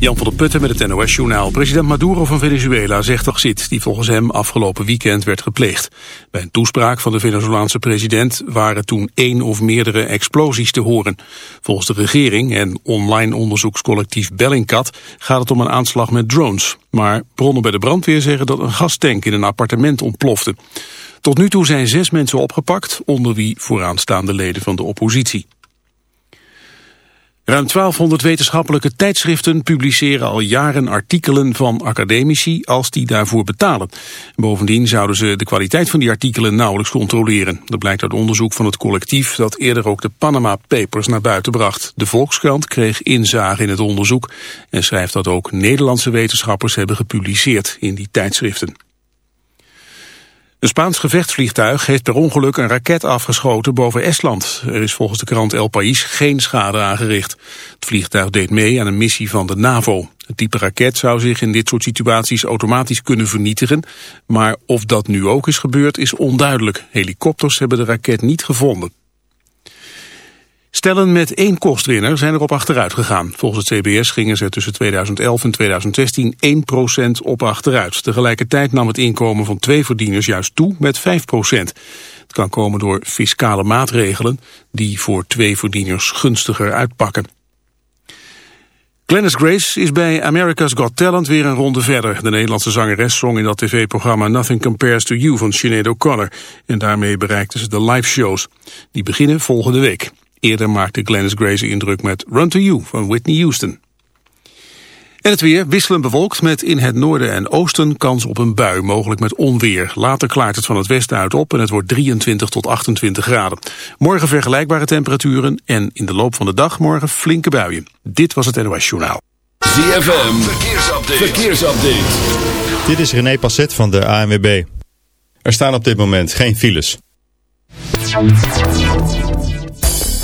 Jan van der Putten met het NOS-journaal. President Maduro van Venezuela zegt toch zit die volgens hem afgelopen weekend werd gepleegd. Bij een toespraak van de Venezolaanse president waren toen één of meerdere explosies te horen. Volgens de regering en online onderzoekscollectief Bellingcat gaat het om een aanslag met drones. Maar bronnen bij de brandweer zeggen dat een gastank in een appartement ontplofte. Tot nu toe zijn zes mensen opgepakt, onder wie vooraanstaande leden van de oppositie. Ruim 1200 wetenschappelijke tijdschriften publiceren al jaren artikelen van academici als die daarvoor betalen. Bovendien zouden ze de kwaliteit van die artikelen nauwelijks controleren. Dat blijkt uit onderzoek van het collectief dat eerder ook de Panama Papers naar buiten bracht. De Volkskrant kreeg inzage in het onderzoek en schrijft dat ook Nederlandse wetenschappers hebben gepubliceerd in die tijdschriften. Een Spaans gevechtsvliegtuig heeft per ongeluk een raket afgeschoten boven Estland. Er is volgens de krant El País geen schade aangericht. Het vliegtuig deed mee aan een missie van de NAVO. Het type raket zou zich in dit soort situaties automatisch kunnen vernietigen. Maar of dat nu ook is gebeurd is onduidelijk. Helikopters hebben de raket niet gevonden. Stellen met één kostwinner zijn erop achteruit gegaan. Volgens het CBS gingen ze tussen 2011 en 2016 1% op achteruit. Tegelijkertijd nam het inkomen van twee verdieners juist toe met 5%. Het kan komen door fiscale maatregelen die voor twee verdieners gunstiger uitpakken. Glennis Grace is bij America's Got Talent weer een ronde verder. De Nederlandse zangeres zong in dat tv-programma Nothing Compares to You van Sinead O'Connor. En daarmee bereikte ze de live shows. Die beginnen volgende week. Eerder maakte Glennis Grace indruk met Run to You van Whitney Houston. En het weer wisselend bewolkt met in het noorden en oosten kans op een bui, mogelijk met onweer. Later klaart het van het westen uit op en het wordt 23 tot 28 graden. Morgen vergelijkbare temperaturen en in de loop van de dag morgen flinke buien. Dit was het NOS Journaal. ZFM, verkeersupdate. verkeersupdate. Dit is René Passet van de ANWB. Er staan op dit moment geen files.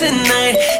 tonight.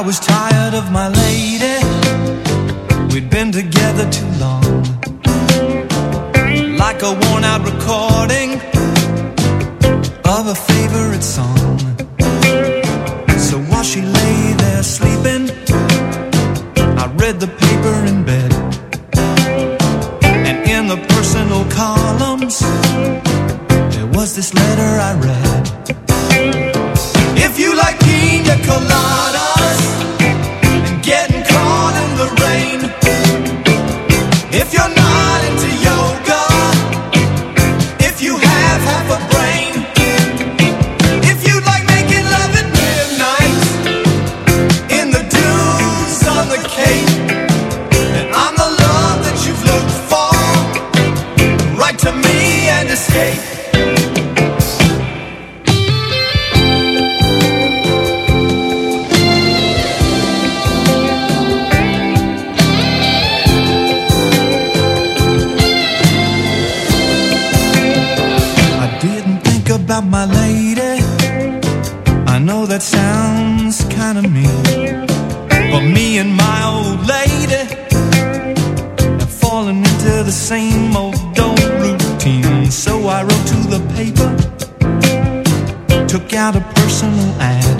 I was tired of my lady. We'd been together too long. Like a worn out recording Of a favorite song. Out a personal ad.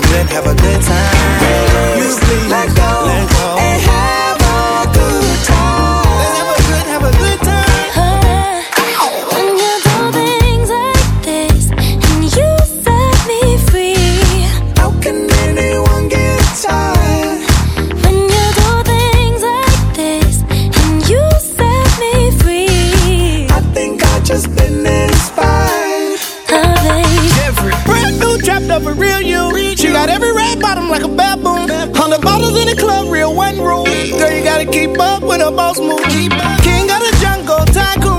never have a a boss move. King of the jungle, tycoon.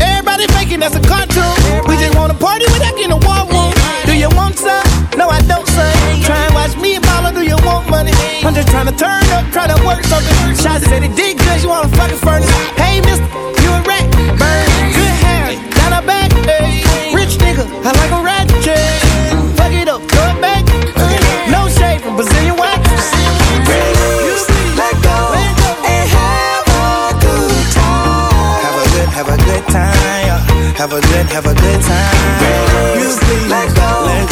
Everybody faking that's a cartoon. We just wanna party without getting a war room. Do you want some? No, I don't, son. Try and watch me and mama, do you want money? I'm just trying to turn up, try to work something. Shots said it did good, you wanna fucking furnace. Hey, mister, you a rat. Burn, good hair, down her back. Hey, rich nigga, I like a rat. Have a good, have a good time. Please Let go let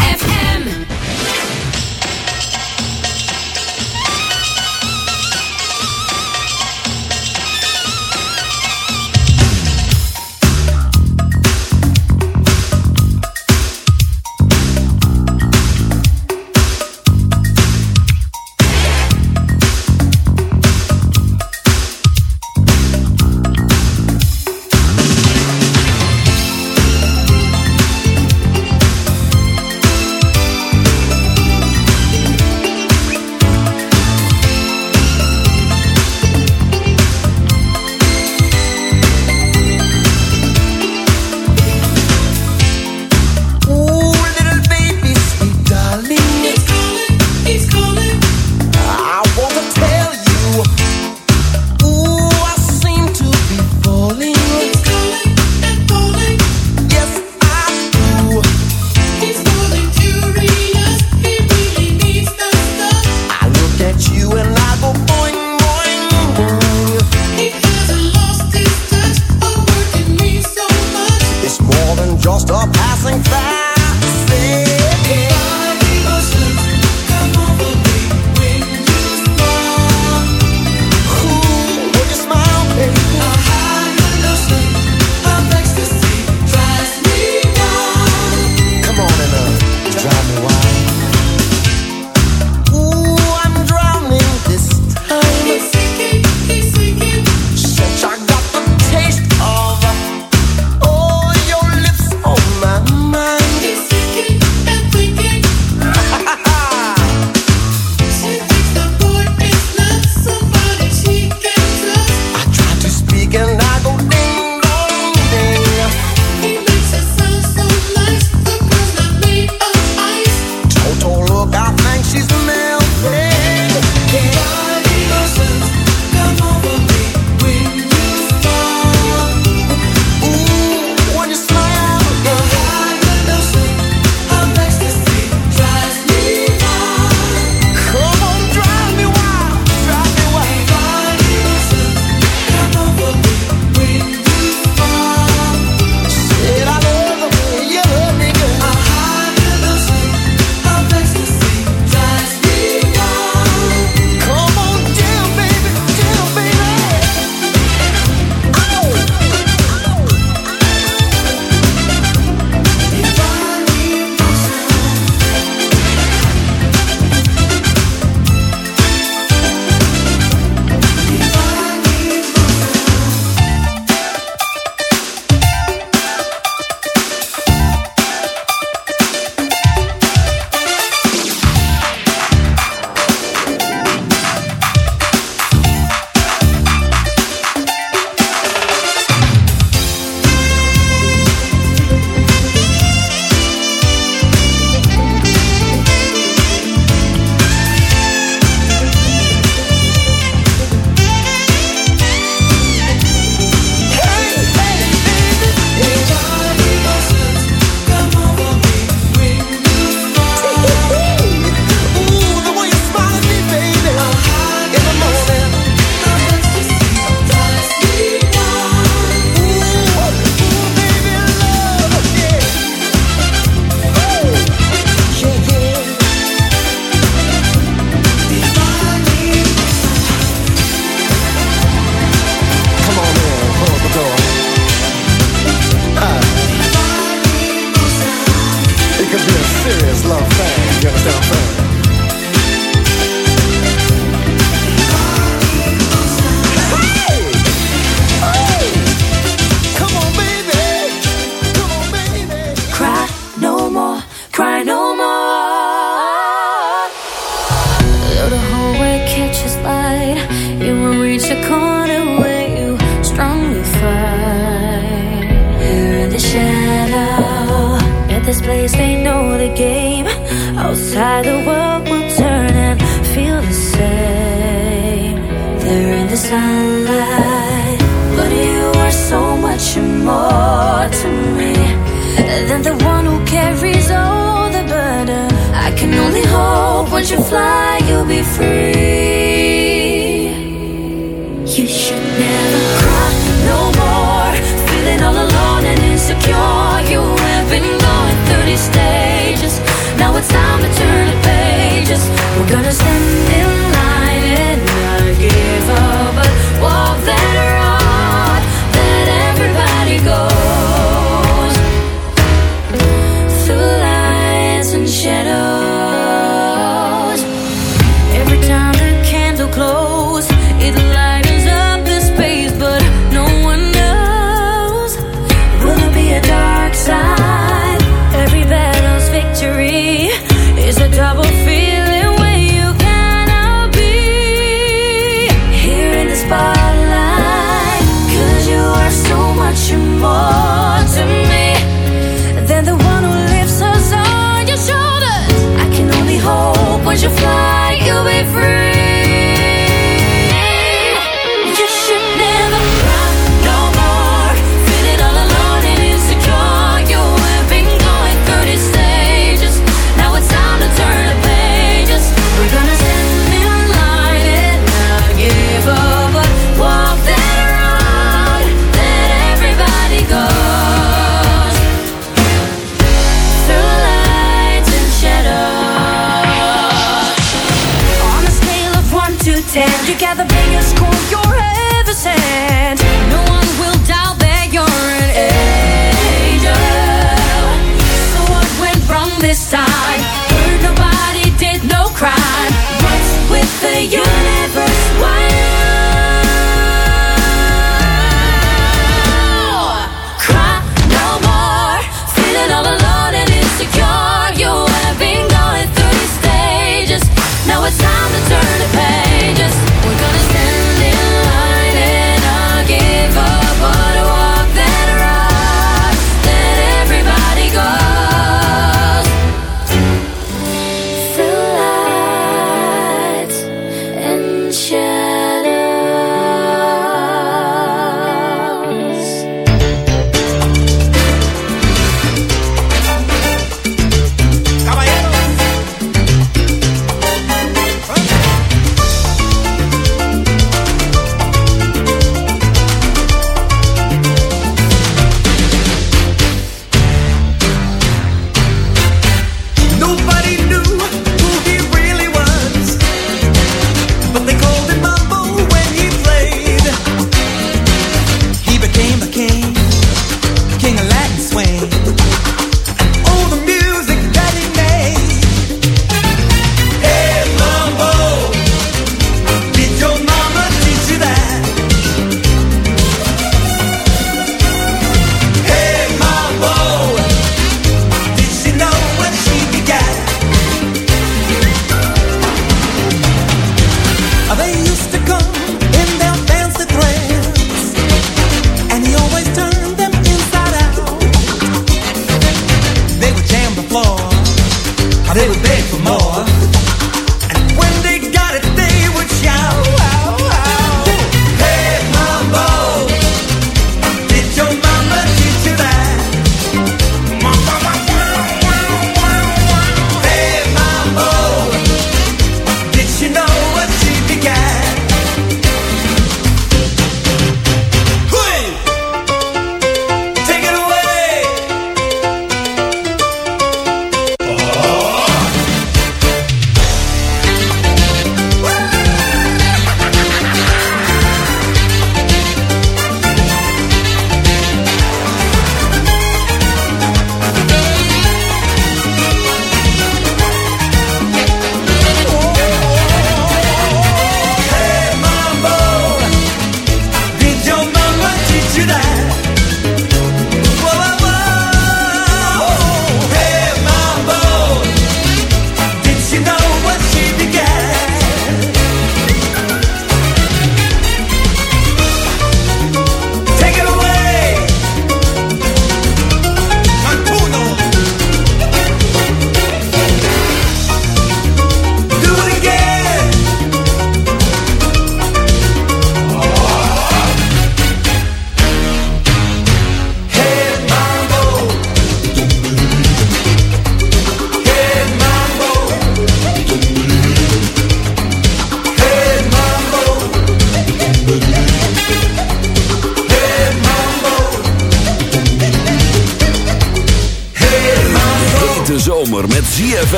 Yeah.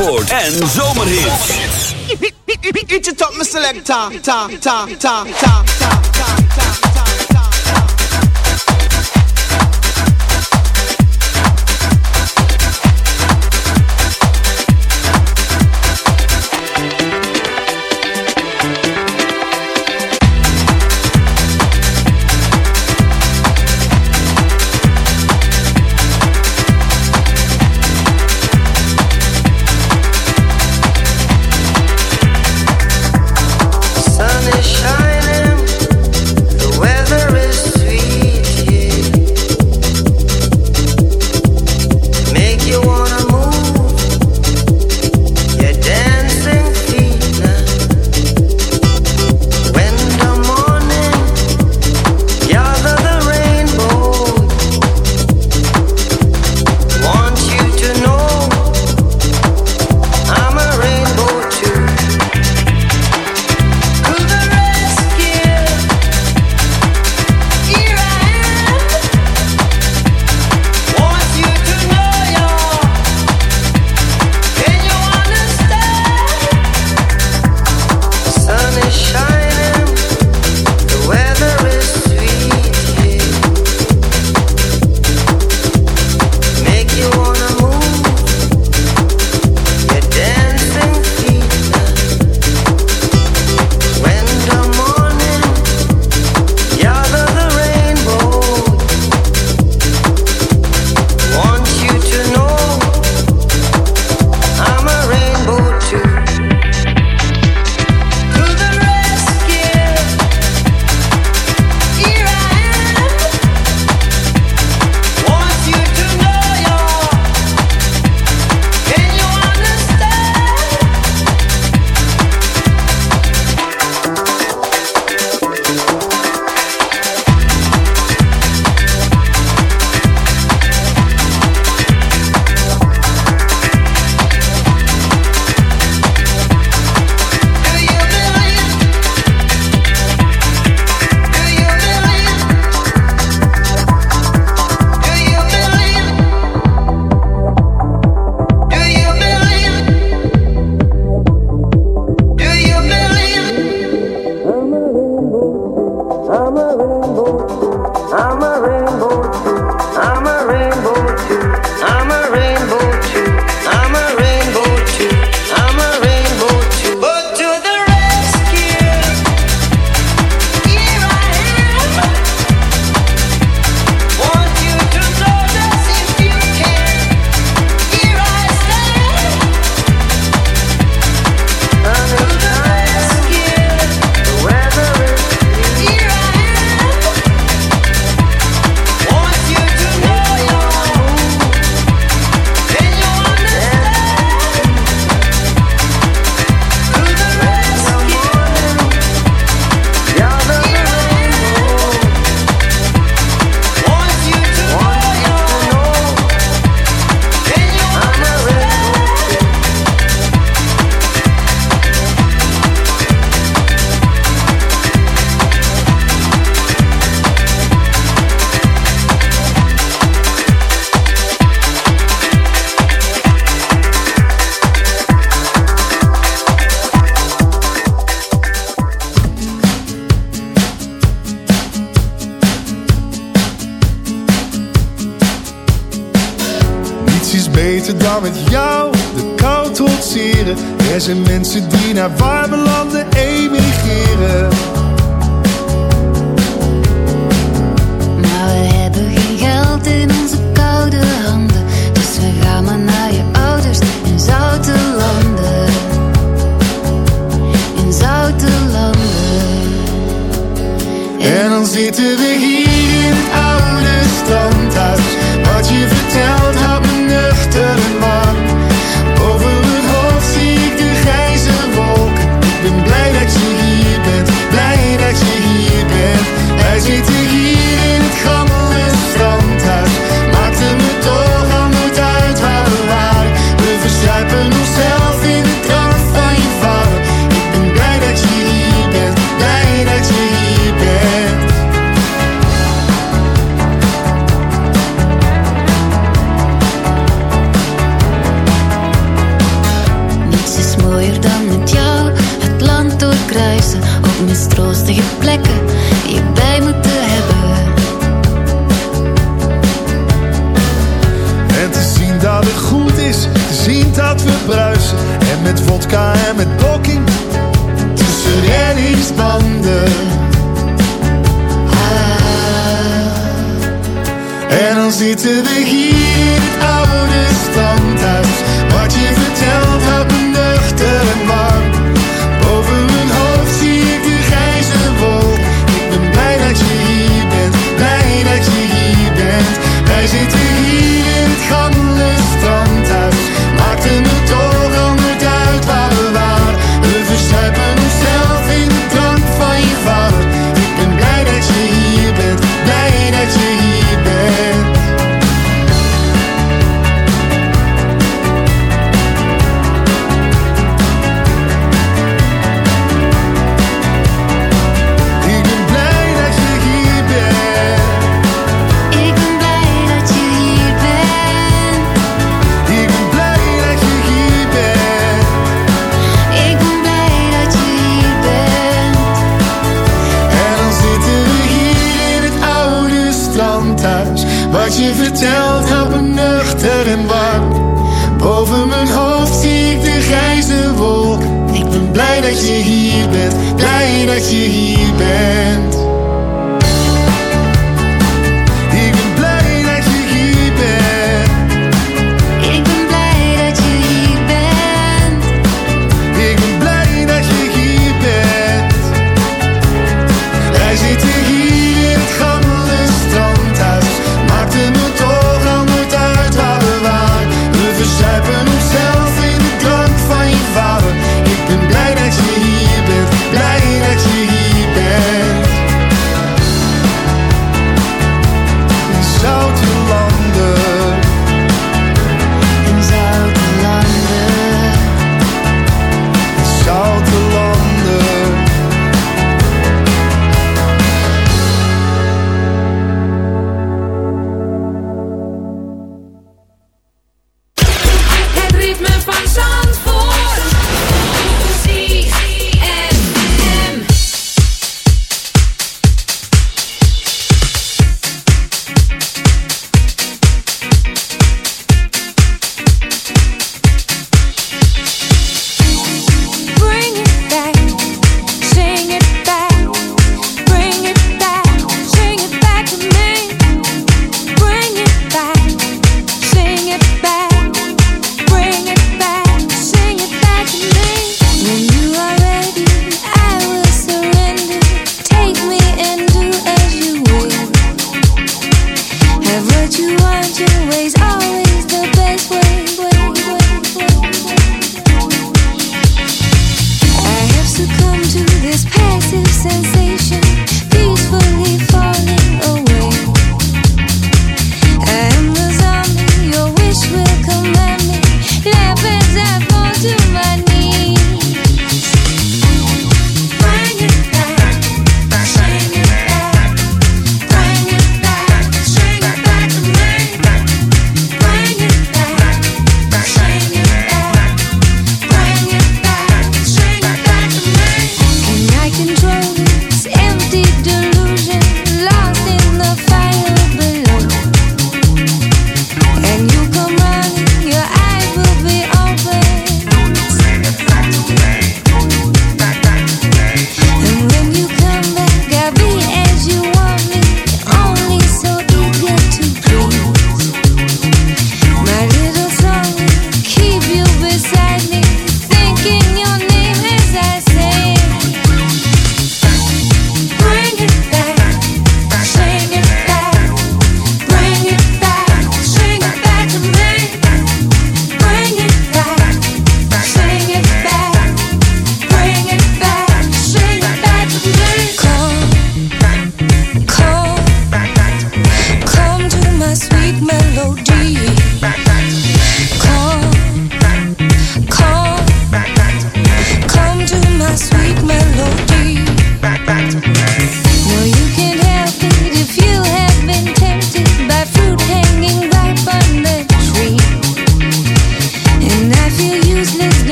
Zandvoort en Zomerhits. Eat your top, Mr. Selector. Ta, ta, ta, ta, ta, ta, ta.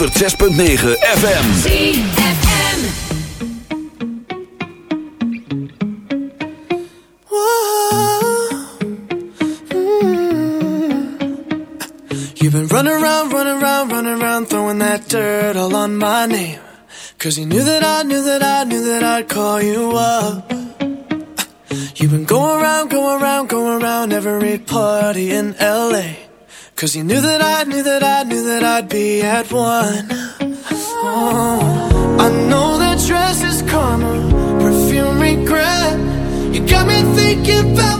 106.9 FM. You've been running around, running around, running around, throwing that dirt all on my name. Cause you knew that I knew that I knew that I'd call you up. You've been going around, going around, going around every party in LA. Cause you knew that I knew that I I'd be at one. Oh. I know that dress is karma, perfume regret. You got me thinking about.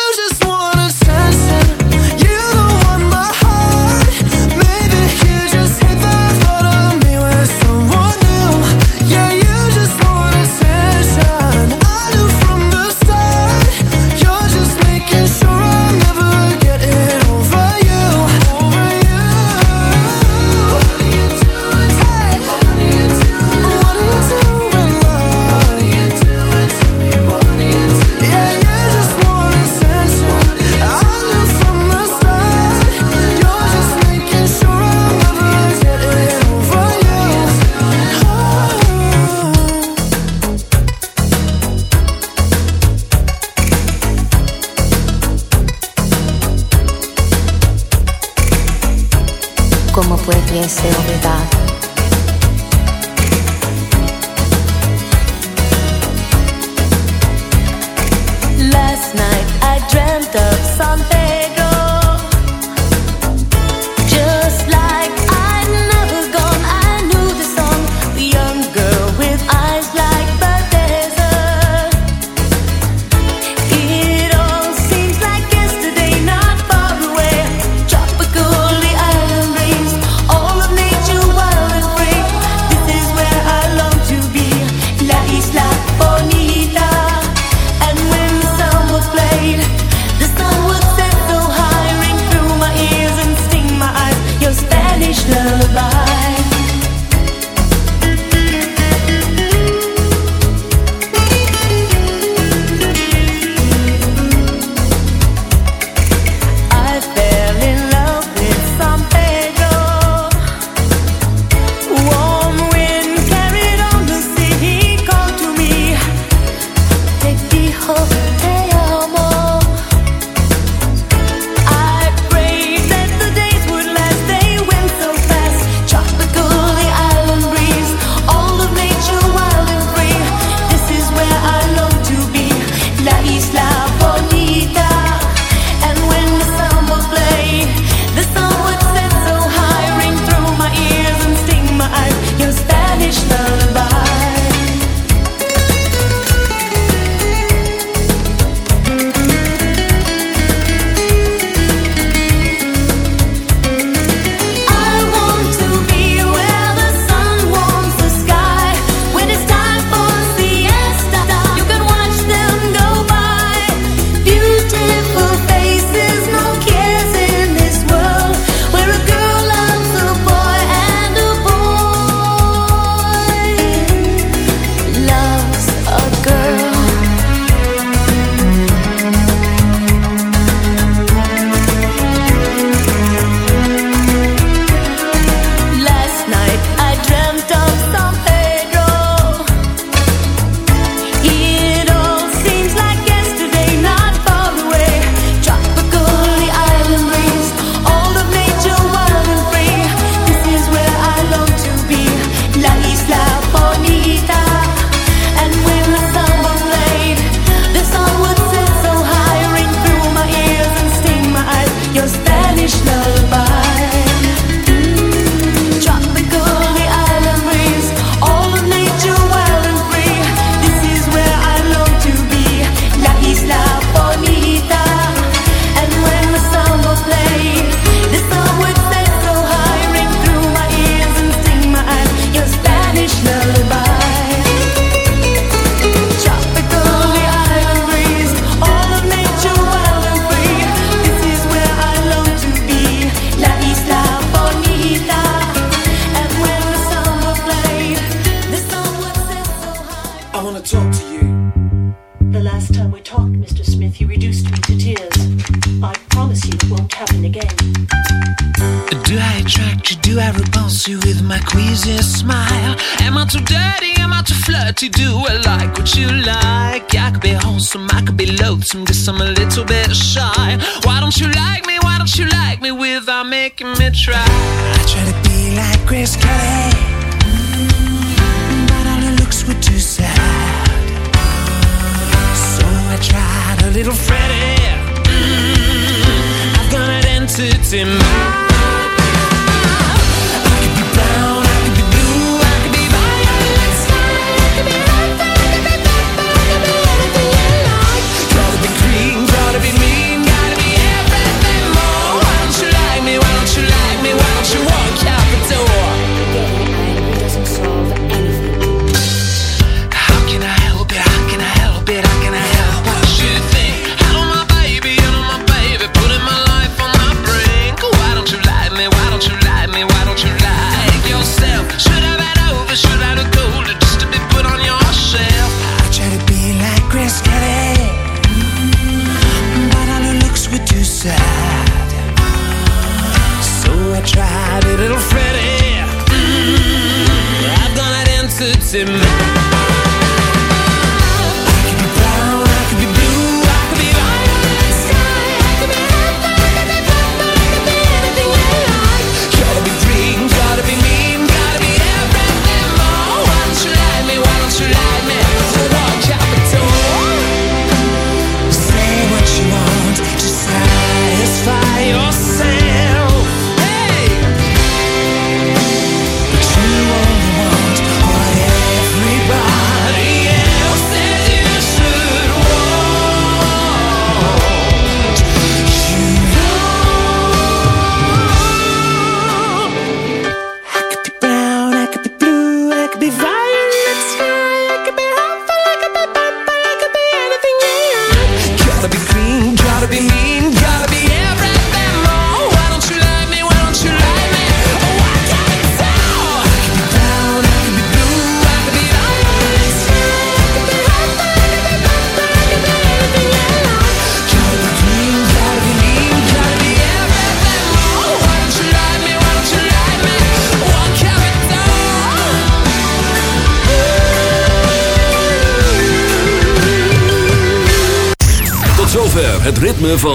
him.